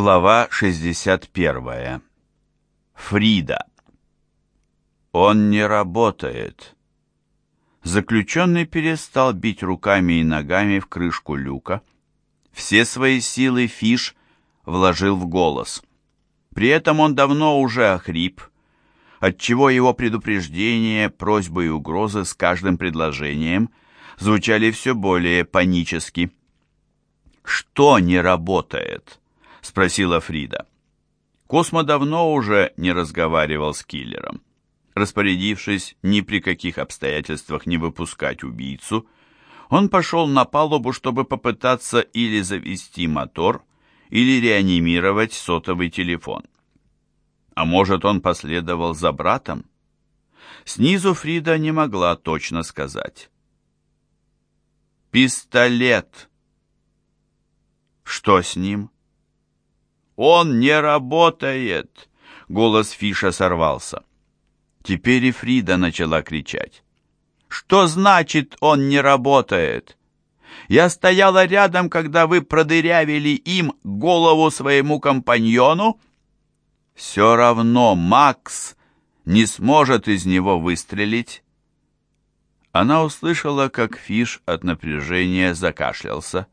Глава 61. Фрида. Он не работает. Заключенный перестал бить руками и ногами в крышку люка. Все свои силы Фиш вложил в голос. При этом он давно уже охрип, отчего его предупреждения, просьбы и угрозы с каждым предложением звучали все более панически. «Что не работает?» — спросила Фрида. Космо давно уже не разговаривал с киллером. Распорядившись ни при каких обстоятельствах не выпускать убийцу, он пошел на палубу, чтобы попытаться или завести мотор, или реанимировать сотовый телефон. А может, он последовал за братом? Снизу Фрида не могла точно сказать. «Пистолет!» «Что с ним?» «Он не работает!» Голос Фиша сорвался. Теперь и Фрида начала кричать. «Что значит, он не работает? Я стояла рядом, когда вы продырявили им голову своему компаньону?» «Все равно Макс не сможет из него выстрелить». Она услышала, как Фиш от напряжения закашлялся.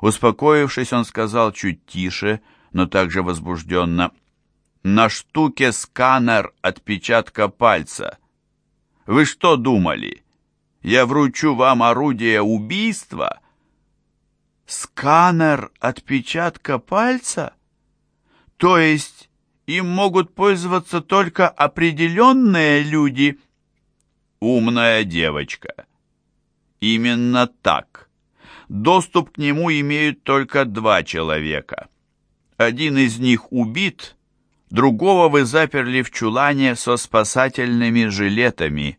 Успокоившись, он сказал чуть тише, но также возбужденно. «На штуке сканер отпечатка пальца. Вы что думали? Я вручу вам орудие убийства?» «Сканер отпечатка пальца? То есть им могут пользоваться только определенные люди?» «Умная девочка. Именно так. Доступ к нему имеют только два человека». Один из них убит, другого вы заперли в чулане со спасательными жилетами.